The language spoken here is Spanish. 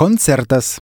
koncertas